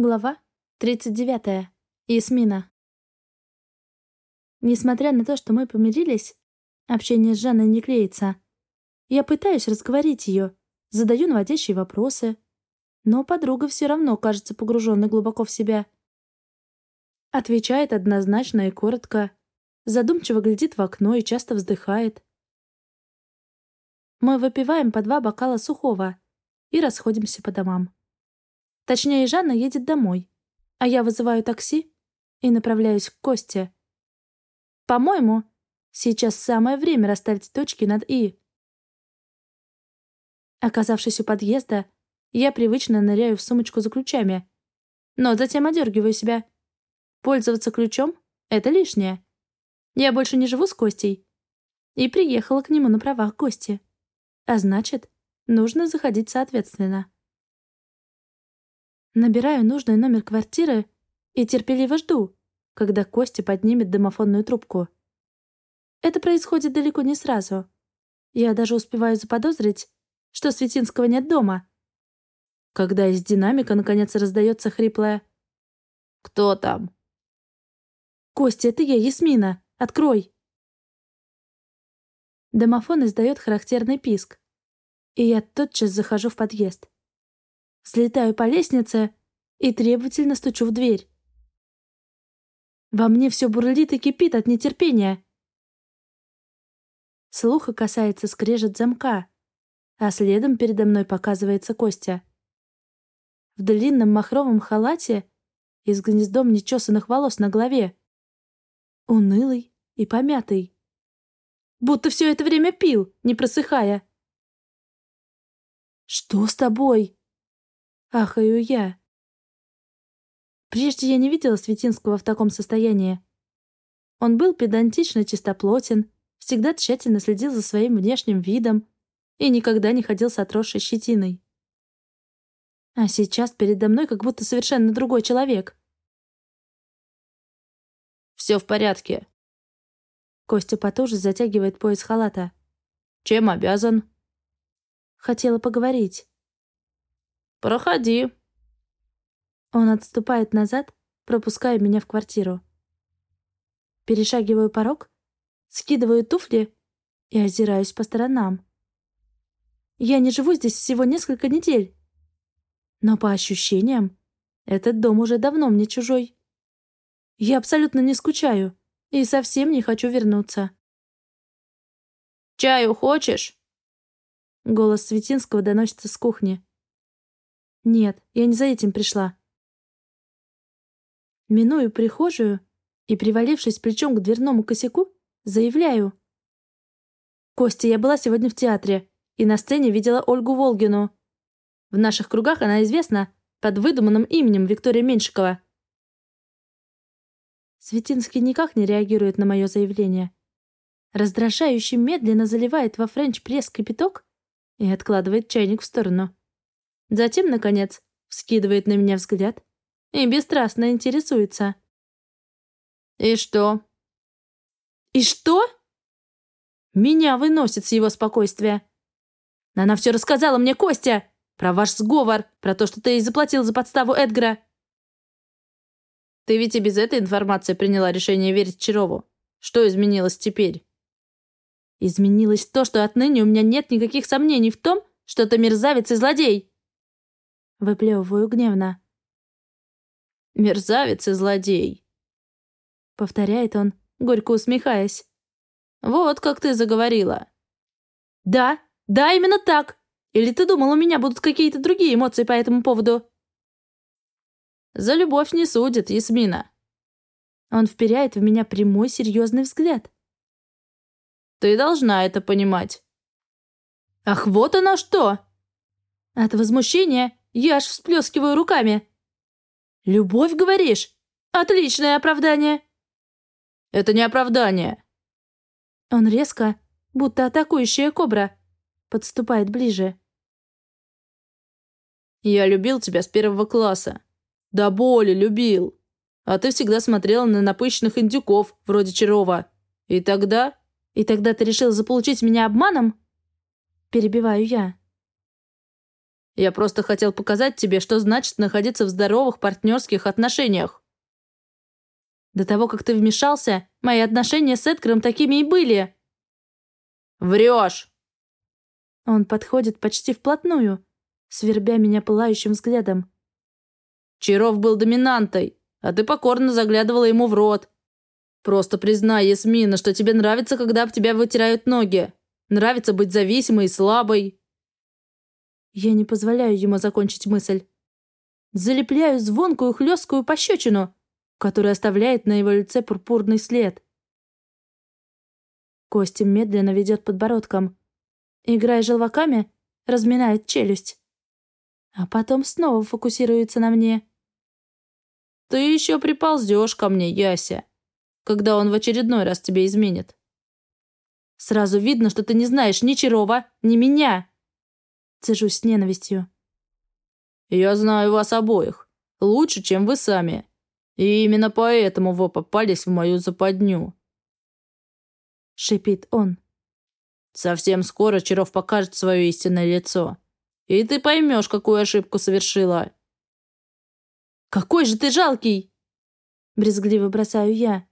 Глава 39. Ясмина. Несмотря на то, что мы помирились, общение с Жанной не клеится. Я пытаюсь разговорить ее, задаю наводящие вопросы, но подруга все равно кажется погруженной глубоко в себя. Отвечает однозначно и коротко, задумчиво глядит в окно и часто вздыхает. Мы выпиваем по два бокала сухого и расходимся по домам. Точнее, Жанна едет домой, а я вызываю такси и направляюсь к Косте. По-моему, сейчас самое время расставить точки над «и». Оказавшись у подъезда, я привычно ныряю в сумочку за ключами, но затем одергиваю себя. Пользоваться ключом — это лишнее. Я больше не живу с Костей и приехала к нему на правах гости. А значит, нужно заходить соответственно. Набираю нужный номер квартиры и терпеливо жду, когда Костя поднимет домофонную трубку. Это происходит далеко не сразу. Я даже успеваю заподозрить, что Светинского нет дома. Когда из динамика наконец раздается хриплое «Кто там?» «Костя, это я, Ясмина! Открой!» Домофон издает характерный писк, и я тотчас захожу в подъезд. Слетаю по лестнице и требовательно стучу в дверь. Во мне все бурлит и кипит от нетерпения. Слуха касается скрежет замка, а следом передо мной показывается Костя. В длинном махровом халате и с гнездом нечесанных волос на голове. Унылый и помятый. Будто все это время пил, не просыхая. «Что с тобой?» Ахаю я. Прежде я не видела Светинского в таком состоянии. Он был педантично чистоплотен, всегда тщательно следил за своим внешним видом и никогда не ходил с отросшей щетиной. А сейчас передо мной как будто совершенно другой человек. «Все в порядке». Костя потуже затягивает пояс халата. «Чем обязан?» Хотела поговорить. «Проходи». Он отступает назад, пропуская меня в квартиру. Перешагиваю порог, скидываю туфли и озираюсь по сторонам. Я не живу здесь всего несколько недель. Но по ощущениям, этот дом уже давно мне чужой. Я абсолютно не скучаю и совсем не хочу вернуться. «Чаю хочешь?» Голос Светинского доносится с кухни. Нет, я не за этим пришла. Миную прихожую и, привалившись плечом к дверному косяку, заявляю. «Костя, я была сегодня в театре и на сцене видела Ольгу Волгину. В наших кругах она известна под выдуманным именем Виктория Меньшикова». Светинский никак не реагирует на мое заявление. Раздражающе медленно заливает во френч-пресс кипяток и откладывает чайник в сторону. Затем, наконец, вскидывает на меня взгляд и бесстрастно интересуется. «И что?» «И что?» Меня выносит с его спокойствия. Она все рассказала мне, Костя, про ваш сговор, про то, что ты ей заплатил за подставу Эдгара. Ты ведь и без этой информации приняла решение верить Чарову. Что изменилось теперь? Изменилось то, что отныне у меня нет никаких сомнений в том, что ты мерзавец и злодей. Выплевываю гневно. «Мерзавец и злодей», — повторяет он, горько усмехаясь. «Вот как ты заговорила». «Да, да, именно так. Или ты думал, у меня будут какие-то другие эмоции по этому поводу?» «За любовь не судят, Ясмина». Он вперяет в меня прямой серьезный взгляд. «Ты должна это понимать». «Ах, вот оно что!» От возмущения я аж всплескиваю руками. «Любовь, говоришь? Отличное оправдание!» «Это не оправдание!» Он резко, будто атакующая кобра, подступает ближе. «Я любил тебя с первого класса. До боли любил. А ты всегда смотрела на напыщенных индюков, вроде Чарова. И тогда...» «И тогда ты решил заполучить меня обманом?» Перебиваю я. Я просто хотел показать тебе, что значит находиться в здоровых партнерских отношениях. До того, как ты вмешался, мои отношения с Эдгаром такими и были. Врешь! Он подходит почти вплотную, свербя меня пылающим взглядом. Чаров был доминантой, а ты покорно заглядывала ему в рот. Просто признай, Ясмина, что тебе нравится, когда об тебя вытирают ноги. Нравится быть зависимой и слабой. Я не позволяю ему закончить мысль. Залепляю звонкую хлесткую пощечину, которая оставляет на его лице пурпурный след. Костя медленно ведет подбородком. Играя желваками, разминает челюсть. А потом снова фокусируется на мне. «Ты еще приползешь ко мне, Яся, когда он в очередной раз тебе изменит». «Сразу видно, что ты не знаешь ни Чарова, ни меня!» Цежусь с ненавистью. «Я знаю вас обоих. Лучше, чем вы сами. И именно поэтому вы попались в мою западню». Шипит он. «Совсем скоро Чаров покажет свое истинное лицо. И ты поймешь, какую ошибку совершила». «Какой же ты жалкий!» Брезгливо бросаю я.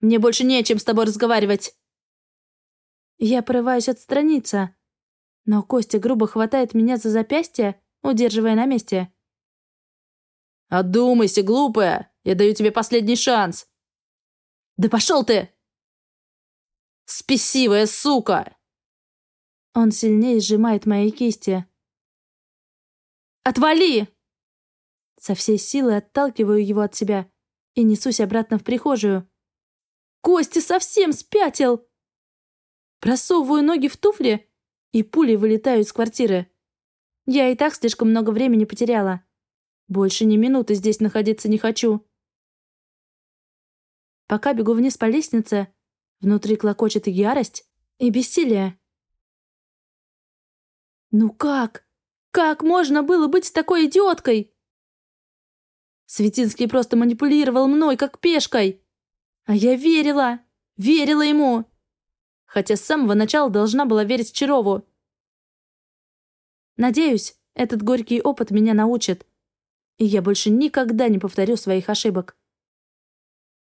«Мне больше не о чем с тобой разговаривать!» Я порываюсь отстраниться, но Костя грубо хватает меня за запястье, удерживая на месте. «Одумайся, глупая! Я даю тебе последний шанс!» «Да пошел ты!» «Спесивая сука!» Он сильнее сжимает мои кисти. «Отвали!» Со всей силы отталкиваю его от себя и несусь обратно в прихожую. Костя совсем спятил! Просовываю ноги в туфли и пулей вылетаю из квартиры. Я и так слишком много времени потеряла. Больше ни минуты здесь находиться не хочу. Пока бегу вниз по лестнице, внутри клокочет ярость и бессилие. Ну как? Как можно было быть такой идиоткой? Светинский просто манипулировал мной, как пешкой. А я верила, верила ему хотя с самого начала должна была верить Чарову. Надеюсь, этот горький опыт меня научит, и я больше никогда не повторю своих ошибок.